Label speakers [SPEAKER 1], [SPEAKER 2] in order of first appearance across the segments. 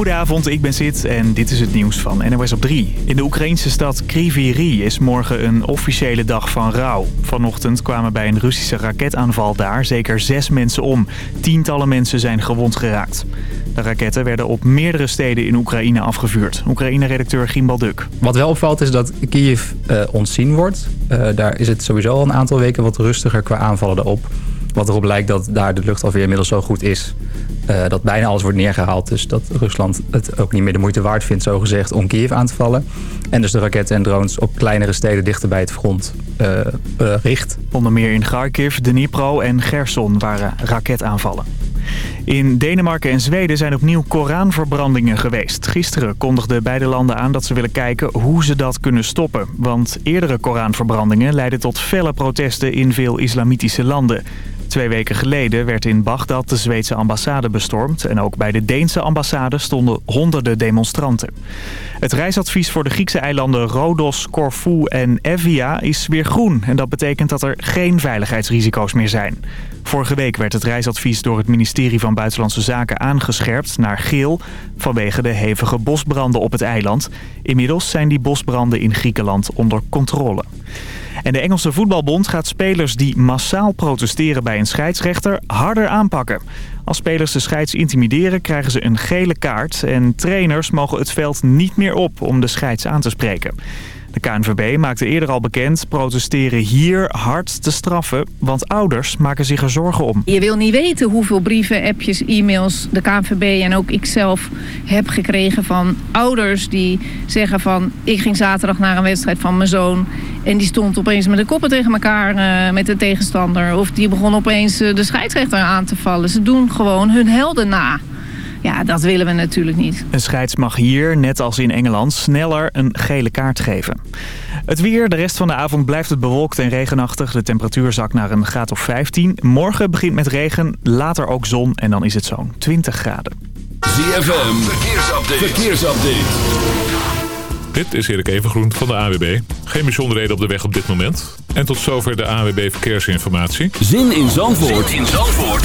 [SPEAKER 1] Goedenavond, ik ben Sid en dit is het nieuws van NOS op 3. In de Oekraïnse stad Kriviri is morgen een officiële dag van rouw. Vanochtend kwamen bij een Russische raketaanval daar zeker zes mensen om. Tientallen mensen zijn gewond geraakt. De raketten werden op meerdere steden in Oekraïne afgevuurd. Oekraïne-redacteur Gimbal Duk.
[SPEAKER 2] Wat wel opvalt is dat Kiev uh, ontzien wordt. Uh, daar is het sowieso al een aantal weken wat rustiger qua aanvallen erop. Wat erop lijkt dat daar de luchtafweer inmiddels zo goed is... Uh, dat bijna alles wordt neergehaald. Dus dat Rusland het ook niet meer de moeite waard vindt, zogezegd, om Kiev aan te vallen. En dus de raketten en drones op kleinere steden dichter bij het front uh, uh, richt.
[SPEAKER 1] Onder meer in Kharkiv, Dnipro en Gerson waren raketaanvallen. In Denemarken en Zweden zijn opnieuw Koranverbrandingen geweest. Gisteren kondigden beide landen aan dat ze willen kijken hoe ze dat kunnen stoppen. Want eerdere Koranverbrandingen leidden tot felle protesten in veel islamitische landen. Twee weken geleden werd in Bagdad de Zweedse ambassade bestormd... en ook bij de Deense ambassade stonden honderden demonstranten. Het reisadvies voor de Griekse eilanden Rodos, Corfu en Evia is weer groen... en dat betekent dat er geen veiligheidsrisico's meer zijn. Vorige week werd het reisadvies door het ministerie van Buitenlandse Zaken aangescherpt naar geel... vanwege de hevige bosbranden op het eiland. Inmiddels zijn die bosbranden in Griekenland onder controle. En de Engelse voetbalbond gaat spelers die massaal protesteren bij een scheidsrechter harder aanpakken. Als spelers de scheids intimideren krijgen ze een gele kaart en trainers mogen het veld niet meer op om de scheids aan te spreken. De KNVB maakte eerder al bekend protesteren hier hard te straffen, want ouders maken zich er zorgen om.
[SPEAKER 3] Je wil niet weten hoeveel brieven, appjes, e-mails de KNVB en ook ikzelf heb gekregen van ouders die zeggen van ik ging zaterdag naar een wedstrijd van mijn zoon en die stond opeens met de koppen tegen elkaar uh, met de tegenstander of die begon opeens uh, de scheidsrechter aan te vallen. Ze doen gewoon hun helden na. Ja, dat willen we natuurlijk niet.
[SPEAKER 1] Een scheids mag hier, net als in Engeland, sneller een gele kaart geven. Het weer, de rest van de avond blijft het bewolkt en regenachtig. De temperatuur zakt naar een graad of 15. Morgen begint met regen, later ook zon en dan is het zo'n 20 graden.
[SPEAKER 4] ZFM, verkeersupdate. verkeersupdate.
[SPEAKER 5] Dit is Erik Evengroen van de AWB. Geen bijzonderheden op de weg op dit moment. En tot zover de AWB Verkeersinformatie.
[SPEAKER 4] Zin in Zandvoort. Zin in Zandvoort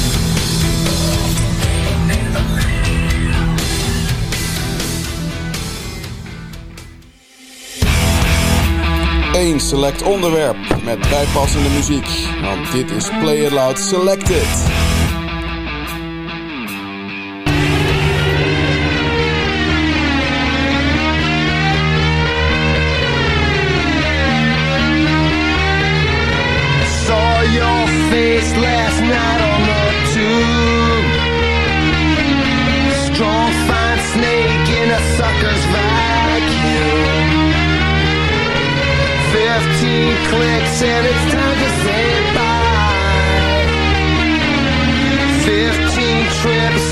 [SPEAKER 6] Eén select onderwerp met bijpassende muziek. Want dit is Play It Loud Selected.
[SPEAKER 7] Clicks and it's time to say bye. Fifteen trips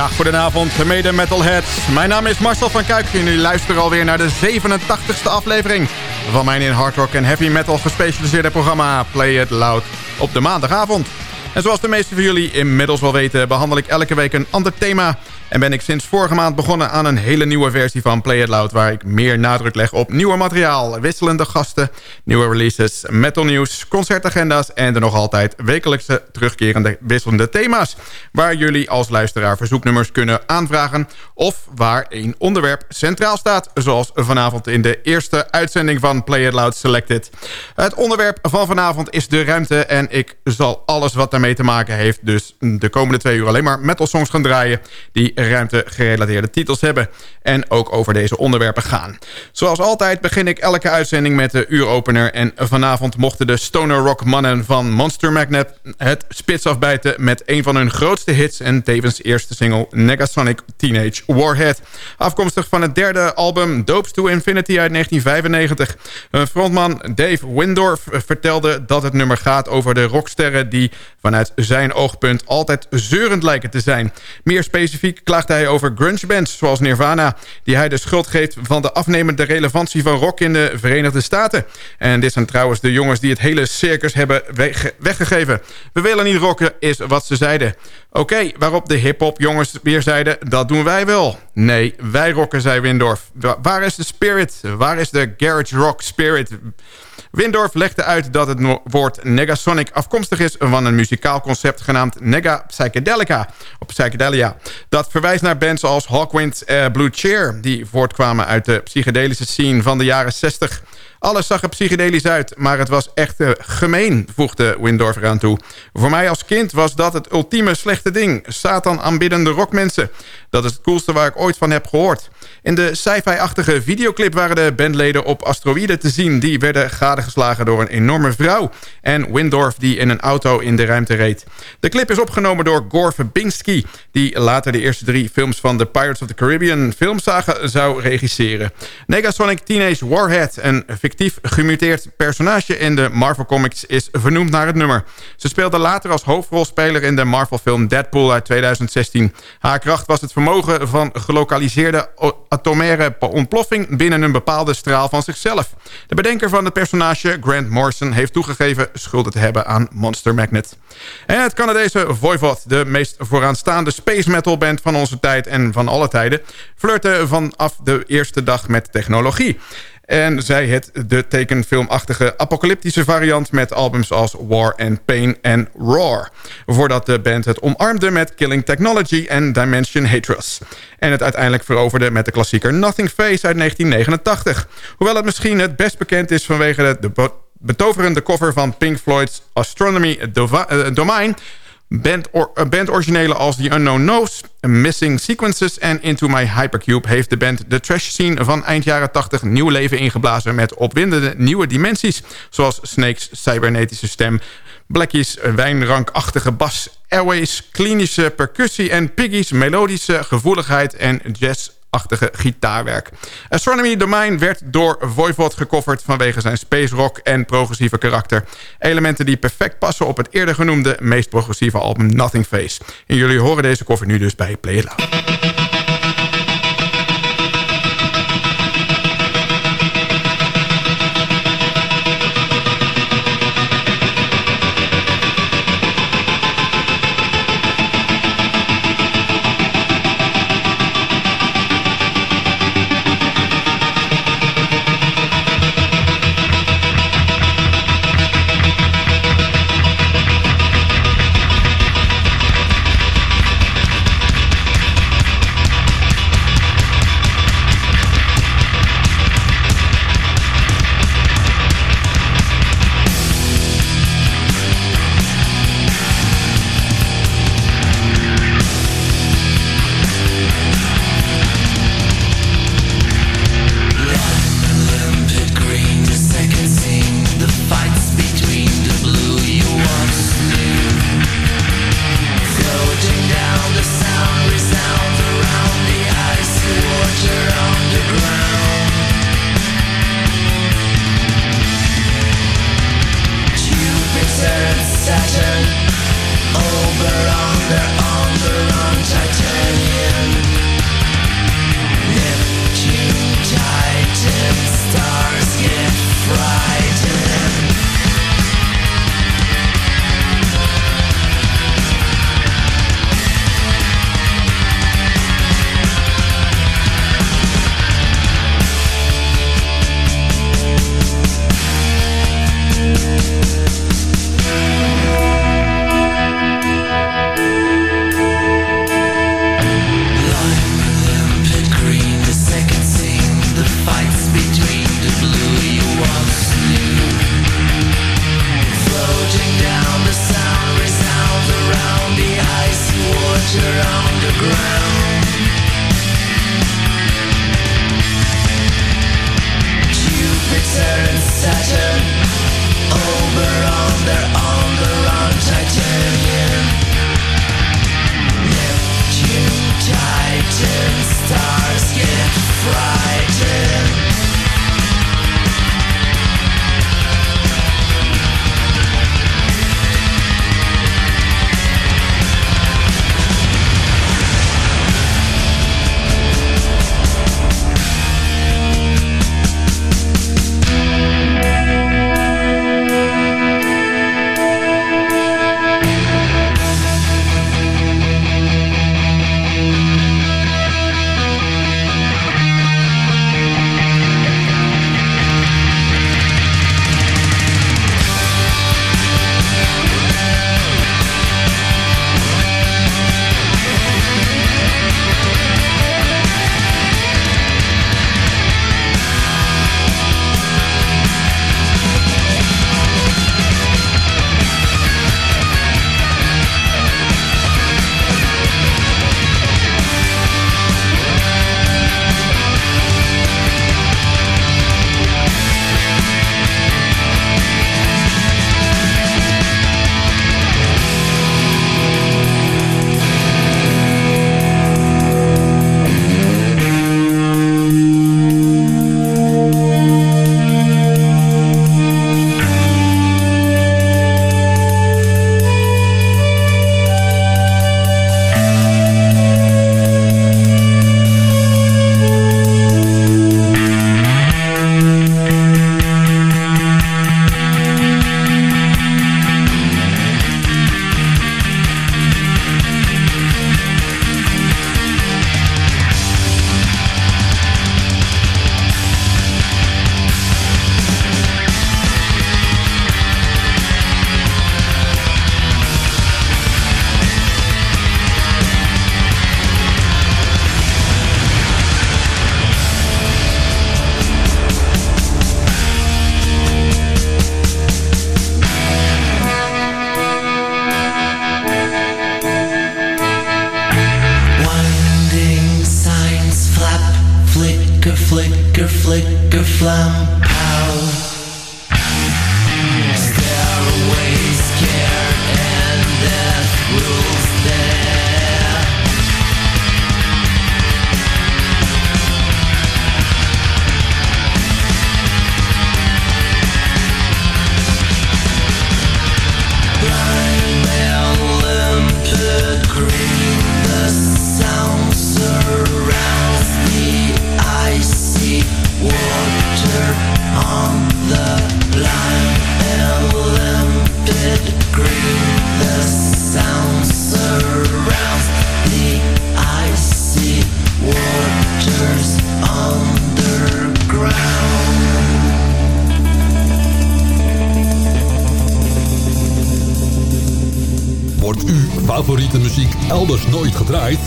[SPEAKER 6] Ja, goedenavond, mede metalheads. Mijn naam is Marcel van Kuik en jullie luisteren alweer naar de 87ste aflevering... van mijn in hard rock en heavy metal gespecialiseerde programma Play It Loud op de maandagavond. En zoals de meesten van jullie inmiddels wel weten... behandel ik elke week een ander thema en ben ik sinds vorige maand begonnen aan een hele nieuwe versie van Play It Loud... waar ik meer nadruk leg op nieuwe materiaal, wisselende gasten... nieuwe releases, metal nieuws, concertagenda's... en de nog altijd wekelijkse terugkerende wisselende thema's... waar jullie als luisteraar verzoeknummers kunnen aanvragen... of waar één onderwerp centraal staat... zoals vanavond in de eerste uitzending van Play It Loud Selected. Het onderwerp van vanavond is de ruimte... en ik zal alles wat daarmee te maken heeft... dus de komende twee uur alleen maar metal songs gaan draaien... die ruimte-gerelateerde titels hebben... en ook over deze onderwerpen gaan. Zoals altijd begin ik elke uitzending met de uuropener... en vanavond mochten de stoner rock mannen van Monster Magnet... het spits afbijten met een van hun grootste hits... en tevens eerste single Negasonic Teenage Warhead. Afkomstig van het derde album Dopes to Infinity uit 1995. Frontman Dave Windorf vertelde dat het nummer gaat over de rocksterren... die vanuit zijn oogpunt altijd zeurend lijken te zijn. Meer specifiek klaagt hij over grunge bands zoals Nirvana... die hij de schuld geeft van de afnemende relevantie van rock in de Verenigde Staten. En dit zijn trouwens de jongens die het hele circus hebben weggegeven. We willen niet rocken, is wat ze zeiden. Oké, waarop de hip-hop jongens weer zeiden, dat doen wij wel. Nee, wij rocken, zei Windorf. Waar is de spirit? Waar is de garage rock spirit? Windorf legde uit dat het woord Negasonic afkomstig is van een muzikaal concept genaamd Nega Psychedelica, op Psychedelia. Dat verwijst naar bands als Hawkwind uh, Blue Cheer, die voortkwamen uit de psychedelische scene van de jaren 60. Alles zag er psychedelisch uit, maar het was echt uh, gemeen, voegde Windorf eraan toe. Voor mij als kind was dat het ultieme slechte ding. Satan aanbiddende rockmensen. Dat is het coolste waar ik ooit van heb gehoord. In de sci-fi-achtige videoclip waren de bandleden op asteroïden te zien... die werden gadegeslagen door een enorme vrouw... en Windorf die in een auto in de ruimte reed. De clip is opgenomen door Gore Verbinski... die later de eerste drie films van de Pirates of the Caribbean filmsaga zou regisseren. Negasonic Teenage Warhead, een fictief gemuteerd personage in de Marvel Comics... is vernoemd naar het nummer. Ze speelde later als hoofdrolspeler in de Marvel-film Deadpool uit 2016. Haar kracht was het vermogen van gelokaliseerde atomaire ontploffing binnen een bepaalde straal van zichzelf. De bedenker van het personage, Grant Morrison, heeft toegegeven schulden te hebben aan Monster Magnet. En het Canadese Voivod, de meest vooraanstaande space metal band van onze tijd en van alle tijden, flirte vanaf de eerste dag met technologie. En zij het de tekenfilmachtige apocalyptische variant... met albums als War and Pain en Roar. Voordat de band het omarmde met Killing Technology en Dimension Hatred. En het uiteindelijk veroverde met de klassieker Nothing Face uit 1989. Hoewel het misschien het best bekend is vanwege de betoverende cover van Pink Floyd's Astronomy Domain... Band, or, band originele als The Unknown Knows, Missing Sequences en Into My Hypercube... heeft de band de trash scene van eind jaren 80 nieuw leven ingeblazen... met opwindende nieuwe dimensies, zoals Snake's cybernetische stem... Blackie's wijnrankachtige bas, Airways, klinische percussie... en Piggy's melodische gevoeligheid en jazz achtige gitaarwerk. Astronomy Domain werd door Voivod gecoverd vanwege zijn space rock en progressieve karakter. Elementen die perfect passen op het eerder genoemde meest progressieve album Nothing Face. En jullie horen deze cover nu dus bij Play It Loud.
[SPEAKER 8] Favoriete muziek elders nooit gedraaid?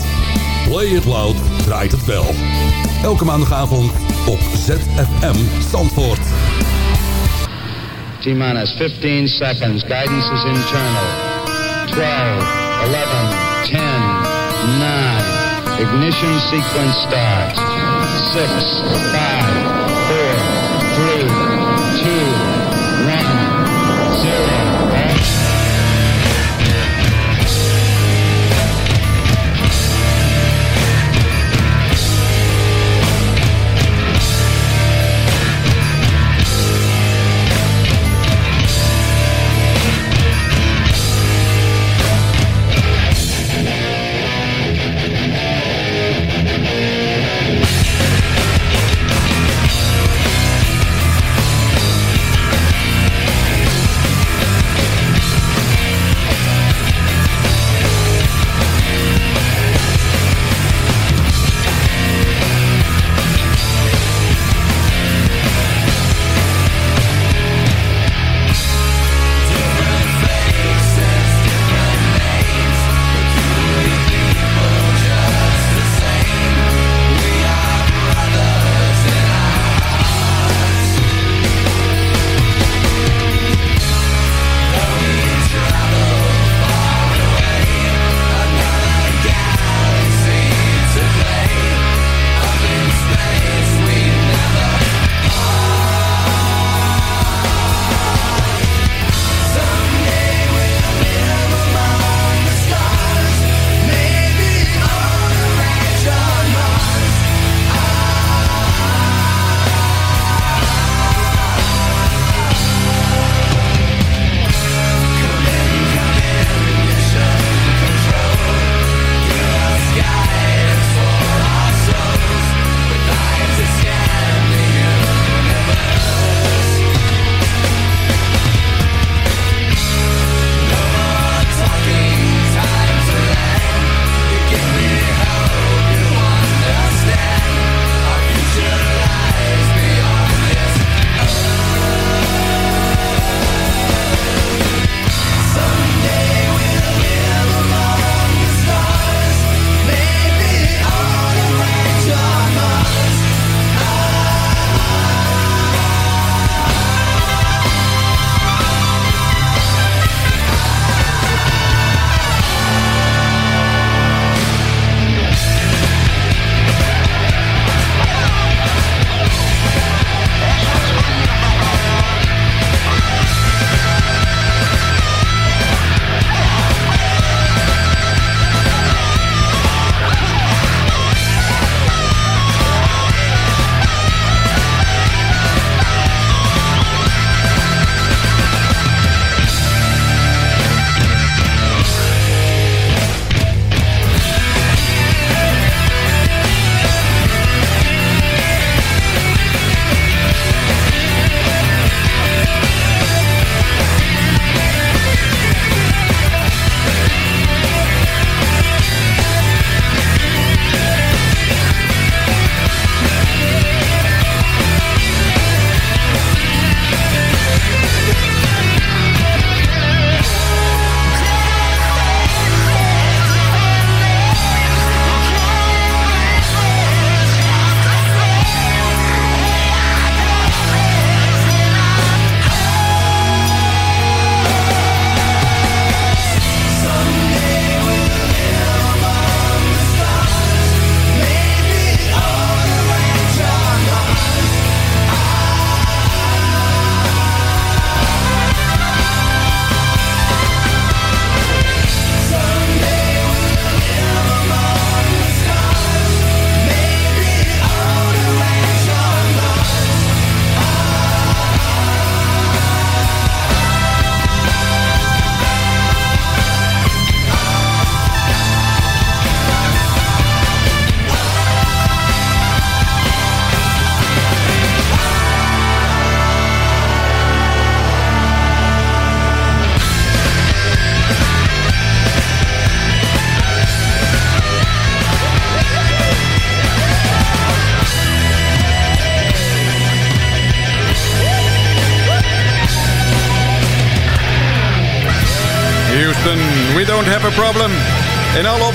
[SPEAKER 8] Play It Loud draait het wel. Elke maandagavond op ZFM Zandvoort.
[SPEAKER 9] T-minus 15 seconds. Guidance is internal. 12, 11, 10, 9. Ignition sequence starts. 6, 5,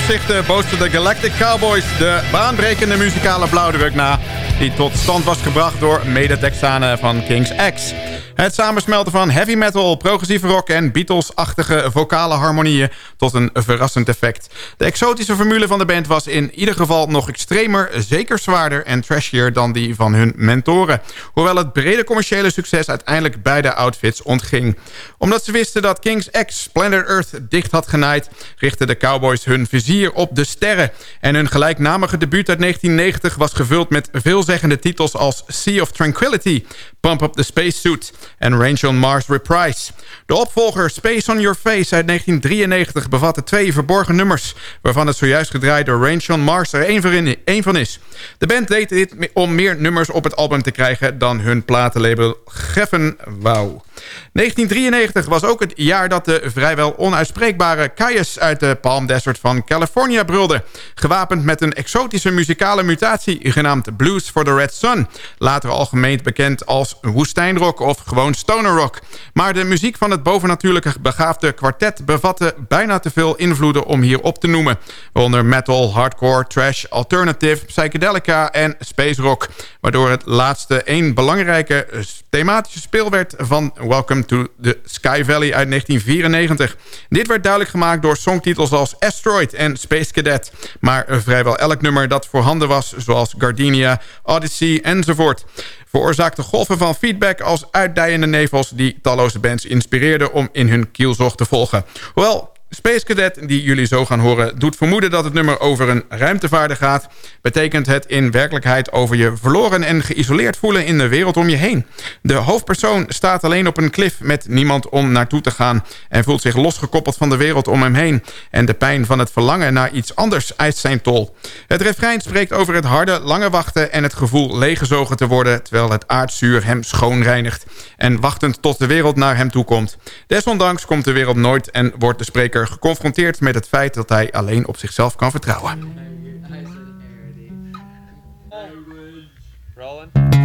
[SPEAKER 6] opzichten boosten de Galactic Cowboys de baanbrekende muzikale blauwdruk na... die tot stand was gebracht door mede-Texanen van King's X. Het samensmelten van heavy metal, progressieve rock en Beatles-achtige vocale harmonieën tot een verrassend effect. De exotische formule van de band was in ieder geval nog extremer, zeker zwaarder en trashier dan die van hun mentoren. Hoewel het brede commerciële succes uiteindelijk beide outfits ontging. Omdat ze wisten dat King's X Planet Earth dicht had genaaid, richtten de Cowboys hun vizier op de sterren. En hun gelijknamige debuut uit 1990 was gevuld met veelzeggende titels als Sea of Tranquility, Pump Up the Spacesuit en Range Mars Reprise. De opvolger Space on Your Face uit 1993 bevatte twee verborgen nummers... waarvan het zojuist gedraaid door Mars er één van is. De band deed dit om meer nummers op het album te krijgen... dan hun platenlabel Geffen wou. 1993 was ook het jaar dat de vrijwel onuitspreekbare Caius uit de Palm Desert van California brulde. Gewapend met een exotische muzikale mutatie genaamd Blues for the Red Sun. Later algemeen bekend als woestijnrock of stoner rock. Maar de muziek van het bovennatuurlijke begaafde kwartet bevatte bijna te veel invloeden om hier op te noemen. Waaronder metal, hardcore, trash, alternative, psychedelica en space rock. Waardoor het laatste één belangrijke thematische speel werd van Welcome to the Sky Valley uit 1994. Dit werd duidelijk gemaakt door songtitels als Asteroid en Space Cadet. Maar vrijwel elk nummer dat voorhanden was, zoals Gardenia, Odyssey enzovoort veroorzaakte golven van feedback als uitdijende nevels... die talloze bands inspireerden om in hun kielzog te volgen. Hoewel Space Cadet, die jullie zo gaan horen... doet vermoeden dat het nummer over een ruimtevaarder gaat... betekent het in werkelijkheid over je verloren en geïsoleerd voelen... in de wereld om je heen. De hoofdpersoon staat alleen op een klif met niemand om naartoe te gaan... en voelt zich losgekoppeld van de wereld om hem heen. En de pijn van het verlangen naar iets anders eist zijn tol. Het refrein spreekt over het harde, lange wachten... en het gevoel leeggezogen te worden... terwijl het aardzuur hem schoonreinigt... en wachtend tot de wereld naar hem toe komt. Desondanks komt de wereld nooit en wordt de spreker geconfronteerd met het feit dat hij alleen op zichzelf kan vertrouwen. gaat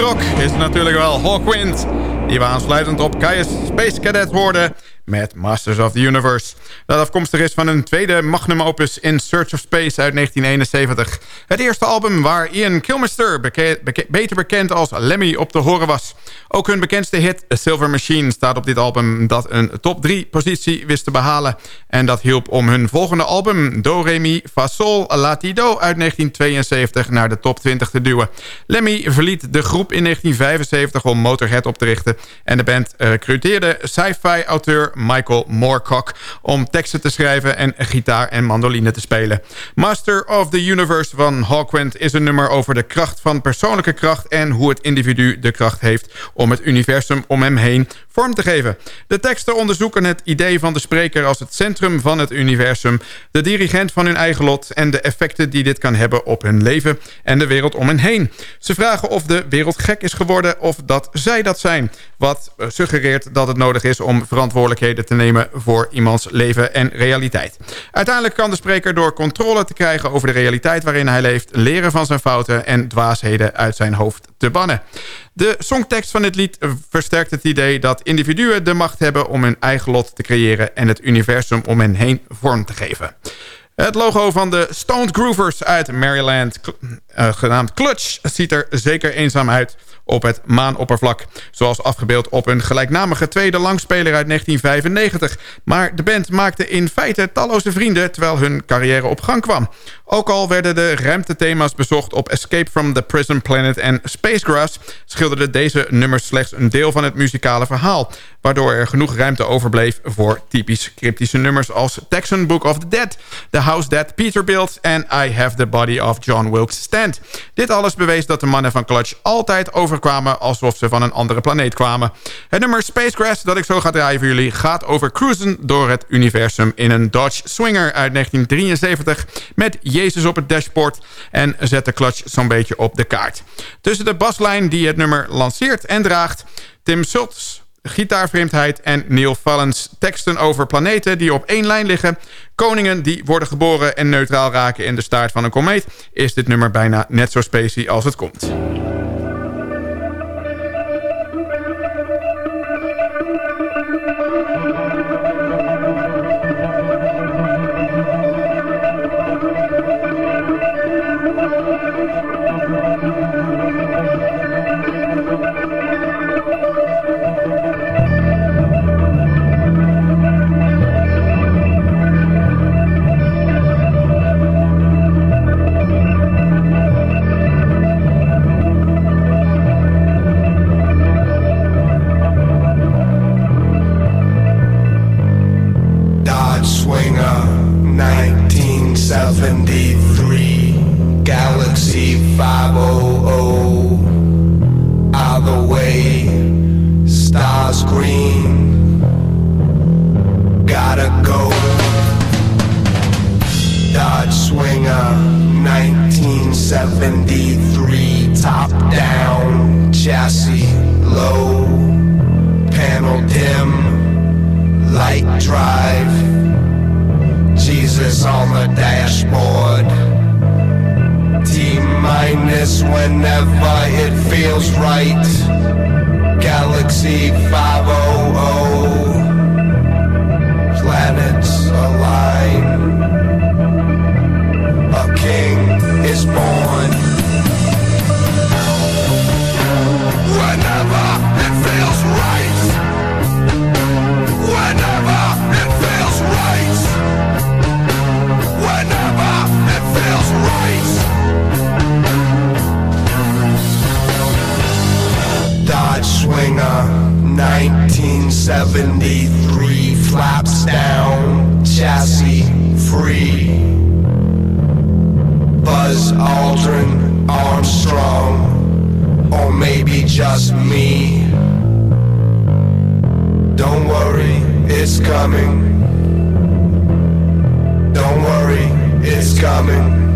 [SPEAKER 6] rock is natuurlijk wel Hawkwind. Die we op Kai's Space Cadet hoorden met Masters of the Universe. Dat afkomstig is van een tweede magnum opus In Search of Space uit 1971. Het eerste album waar Ian Kilmister, beter bekend als Lemmy, op te horen was. Ook hun bekendste hit Silver Machine staat op dit album... dat een top 3 positie wist te behalen. En dat hielp om hun volgende album Do Re Mi Fa Sol La Ti Do uit 1972 naar de top 20 te duwen. Lemmy verliet de groep in 1975 om Motorhead op te richten... en de band recruteerde sci-fi auteur Michael Moorcock... om teksten te schrijven en gitaar en mandoline te spelen. Master of the Universe van Hawkwind is een nummer over de kracht van persoonlijke kracht... en hoe het individu de kracht heeft om het universum om hem heen vorm te geven. De teksten onderzoeken het idee van de spreker als het centrum van het universum... de dirigent van hun eigen lot en de effecten die dit kan hebben op hun leven... en de wereld om hen heen. Ze vragen of de wereld gek is geworden of dat zij dat zijn... wat suggereert dat het nodig is om verantwoordelijkheden te nemen... voor iemands leven en realiteit. Uiteindelijk kan de spreker door controle te krijgen over de realiteit waarin hij leeft... leren van zijn fouten en dwaasheden uit zijn hoofd te bannen. De songtekst van dit lied versterkt het idee dat individuen de macht hebben om hun eigen lot te creëren en het universum om hen heen vorm te geven. Het logo van de Stoned Groovers uit Maryland, uh, genaamd Clutch, ziet er zeker eenzaam uit op het maanoppervlak. Zoals afgebeeld op een gelijknamige tweede langspeler uit 1995. Maar de band maakte in feite talloze vrienden terwijl hun carrière op gang kwam. Ook al werden de ruimtethema's bezocht op Escape from the Prison Planet en Spacegrass... schilderden deze nummers slechts een deel van het muzikale verhaal... waardoor er genoeg ruimte overbleef voor typisch cryptische nummers... als Texan Book of the Dead, The House That Peter Built... en I Have the Body of John Wilkes Dit alles bewees dat de mannen van Clutch altijd overkwamen... alsof ze van een andere planeet kwamen. Het nummer Spacegrass dat ik zo ga draaien voor jullie... gaat over cruisen door het universum in een Dodge Swinger uit 1973... met Jezus op het dashboard en zet de clutch zo'n beetje op de kaart. Tussen de baslijn die het nummer lanceert en draagt... Tim Schultz, gitaarvreemdheid en Neil Fallon's teksten over planeten die op één lijn liggen... koningen die worden geboren en neutraal raken in de staart van een komeet... is dit nummer bijna net zo spacey als het komt.
[SPEAKER 10] light, galaxy 500, planets align. 73 flaps down, chassis free. Buzz Aldrin, Armstrong, or maybe just me. Don't worry, it's coming. Don't
[SPEAKER 7] worry, it's coming.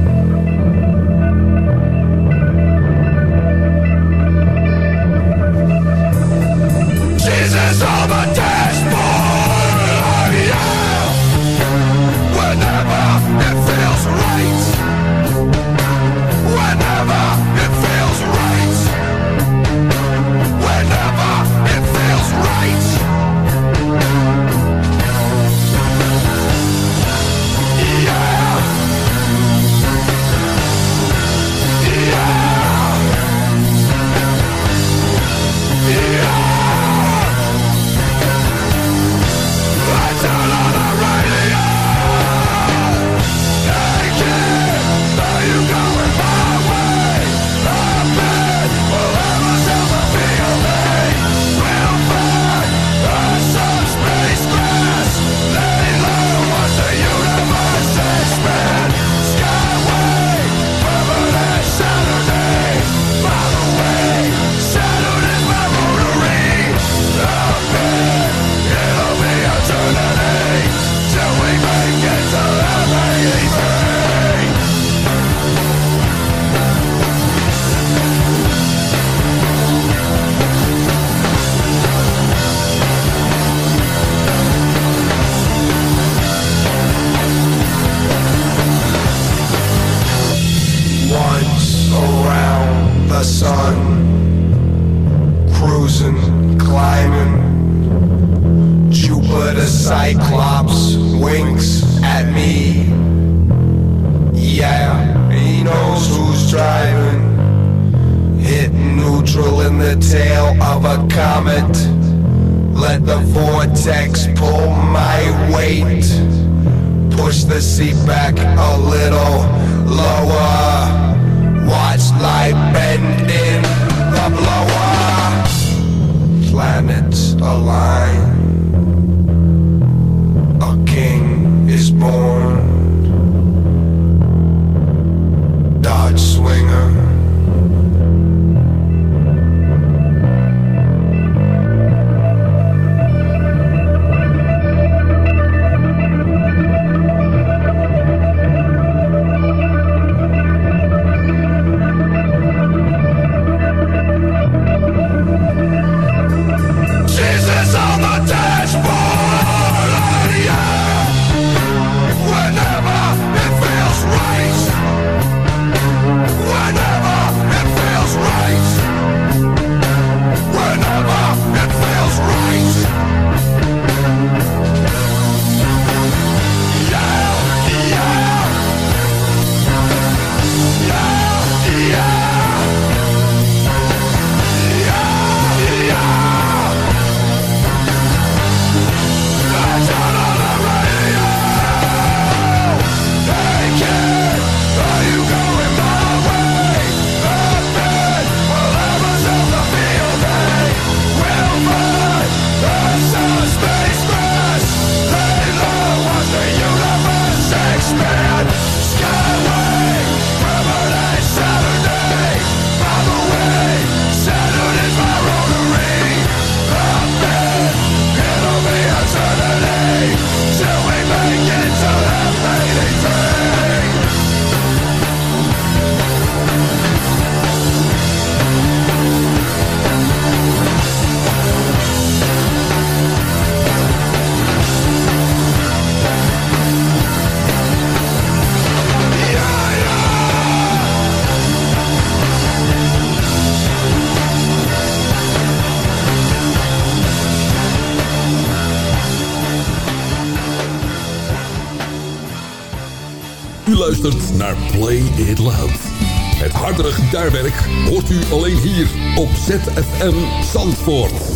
[SPEAKER 7] Play It Loud. Het harderig gitaarwerk hoort u alleen hier op ZFM Zandvoort.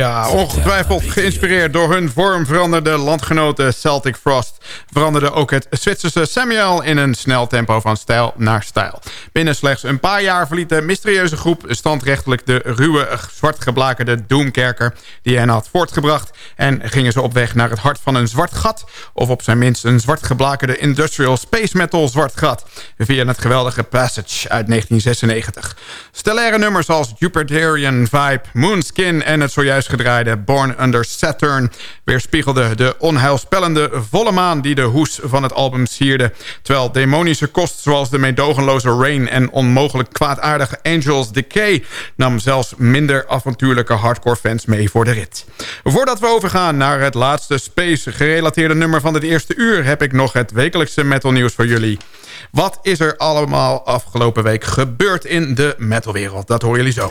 [SPEAKER 6] Ja, ongetwijfeld geïnspireerd door hun vormveranderde landgenoten Celtic Frost... veranderde ook het Zwitserse Samuel in een snel tempo van stijl naar stijl. Binnen slechts een paar jaar verliet de mysterieuze groep standrechtelijk de ruwe, zwartgeblakerde Doomkerker... die hen had voortgebracht en gingen ze op weg naar het hart van een zwart gat... of op zijn minst een zwartgeblakerde industrial space metal zwart gat... via het geweldige Passage uit 1996. Stellaire nummers als Jupiterian Vibe, Moonskin en het zojuist gedraaide Born Under Saturn... weerspiegelde de onheilspellende volle maan die de hoes van het album sierde... terwijl demonische kost zoals de meedogenloze Rain en onmogelijk kwaadaardige Angels Decay... nam zelfs minder avontuurlijke hardcore fans mee voor de rit. Voordat we overgaan naar het laatste space-gerelateerde nummer van dit eerste uur... heb ik nog het wekelijkse metal nieuws voor jullie. Wat is er allemaal afgelopen week gebeurd in de metalwereld? Dat horen jullie zo.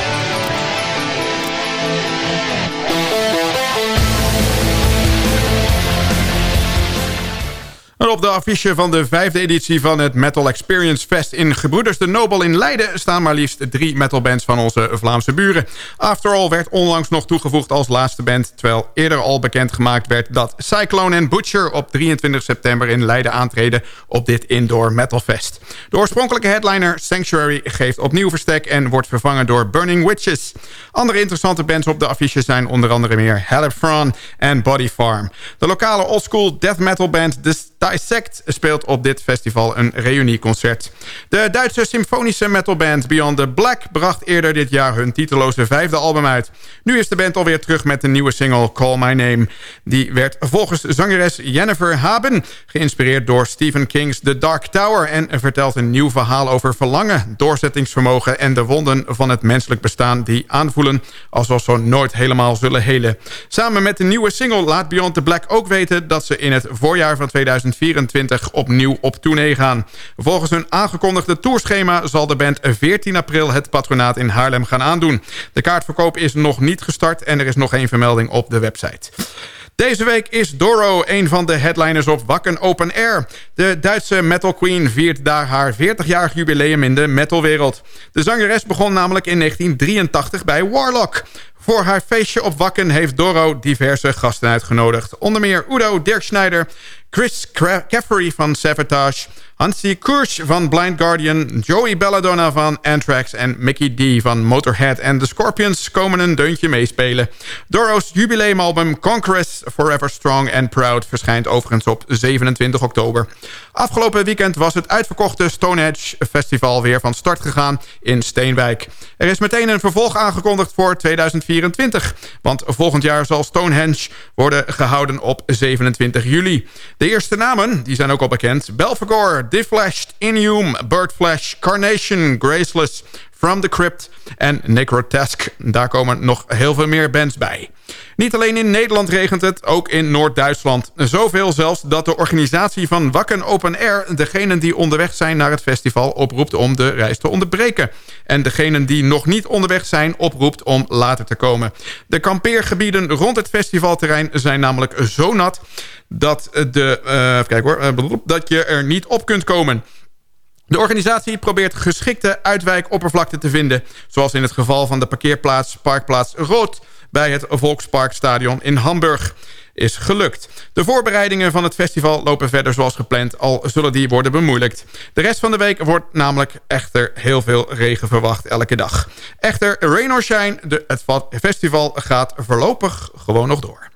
[SPEAKER 6] En op de affiche van de vijfde editie van het Metal Experience Fest in Gebroeders de Nobel in Leiden staan maar liefst drie metalbands van onze Vlaamse buren. After All werd onlangs nog toegevoegd als laatste band, terwijl eerder al bekendgemaakt werd dat Cyclone en Butcher op 23 september in Leiden aantreden op dit Indoor Metal Fest. De oorspronkelijke headliner Sanctuary geeft opnieuw verstek en wordt vervangen door Burning Witches. Andere interessante bands op de affiche zijn onder andere meer Halifron en Body Farm. De lokale oldschool death metal band The Dissect speelt op dit festival een reunieconcert. De Duitse symfonische metalband Beyond the Black bracht eerder dit jaar hun titeloze vijfde album uit. Nu is de band alweer terug met een nieuwe single Call My Name. Die werd volgens zangeres Jennifer Haben geïnspireerd door Stephen King's The Dark Tower... en vertelt een nieuw verhaal over verlangen, doorzettingsvermogen... en de wonden van het menselijk bestaan die aanvoelen alsof ze nooit helemaal zullen helen. Samen met de nieuwe single laat Beyond the Black ook weten dat ze in het voorjaar van 2000 2024 opnieuw op tournee gaan. Volgens hun aangekondigde tourschema zal de band 14 april het patronaat in Haarlem gaan aandoen. De kaartverkoop is nog niet gestart en er is nog geen vermelding op de website. Deze week is Doro een van de headliners op Wakken Open Air. De Duitse metal queen viert daar haar 40-jarig jubileum in de metalwereld. De zangeres begon namelijk in 1983 bij Warlock. Voor haar feestje op Wakken heeft Doro diverse gasten uitgenodigd. Onder meer Udo Dirk Schneider, Chris Caffery van Savatage... Hansi Kursch van Blind Guardian... Joey Belladonna van Anthrax en Mickey D van Motorhead... en The Scorpions komen een deuntje meespelen. Doro's jubileumalbum Conquest Forever Strong and Proud... verschijnt overigens op 27 oktober. Afgelopen weekend was het uitverkochte Stonehenge Festival... weer van start gegaan in Steenwijk. Er is meteen een vervolg aangekondigd voor 2024... want volgend jaar zal Stonehenge worden gehouden op 27 juli. De eerste namen die zijn ook al bekend. Belfagor, Deflashed, Inhume, Birdflash, Carnation, Graceless... From the Crypt en Necrotasque. Daar komen nog heel veel meer bands bij. Niet alleen in Nederland regent het, ook in Noord-Duitsland. Zoveel zelfs dat de organisatie van Wakken Open Air... degenen die onderweg zijn naar het festival oproept om de reis te onderbreken. En degenen die nog niet onderweg zijn oproept om later te komen. De kampeergebieden rond het festivalterrein zijn namelijk zo nat... dat, de, uh, kijk hoor, uh, dat je er niet op kunt komen... De organisatie probeert geschikte uitwijkoppervlakte te vinden... zoals in het geval van de parkeerplaats Parkplaats Rood... bij het Volksparkstadion in Hamburg is gelukt. De voorbereidingen van het festival lopen verder zoals gepland... al zullen die worden bemoeilijkt. De rest van de week wordt namelijk echter heel veel regen verwacht elke dag. Echter, rain or shine, de, het festival gaat voorlopig gewoon nog door.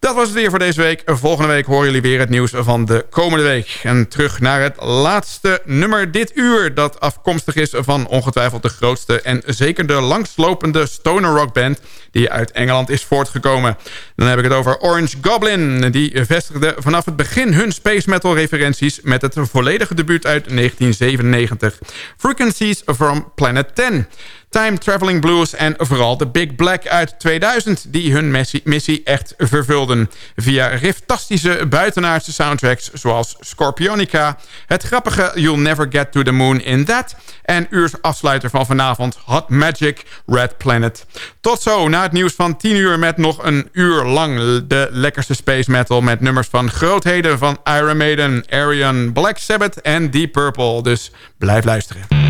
[SPEAKER 6] Dat was het weer voor deze week. Volgende week horen jullie weer het nieuws van de komende week. En terug naar het laatste nummer dit uur... dat afkomstig is van ongetwijfeld de grootste... en zeker de langslopende stoner rock band... die uit Engeland is voortgekomen. Dan heb ik het over Orange Goblin. Die vestigde vanaf het begin hun space metal referenties... met het volledige debuut uit 1997. Frequencies from Planet 10. Time Traveling Blues en vooral The Big Black uit 2000... die hun missie, echt vervulden. Via riftastische buitenaardse soundtracks zoals Scorpionica... het grappige You'll Never Get to the Moon in That... en uurs afsluiter van vanavond Hot Magic Red Planet. Tot zo, na het nieuws van 10 uur met nog een uur lang... de lekkerste space metal met nummers van grootheden van Iron Maiden... Arion, Black Sabbath en Deep Purple. Dus blijf luisteren.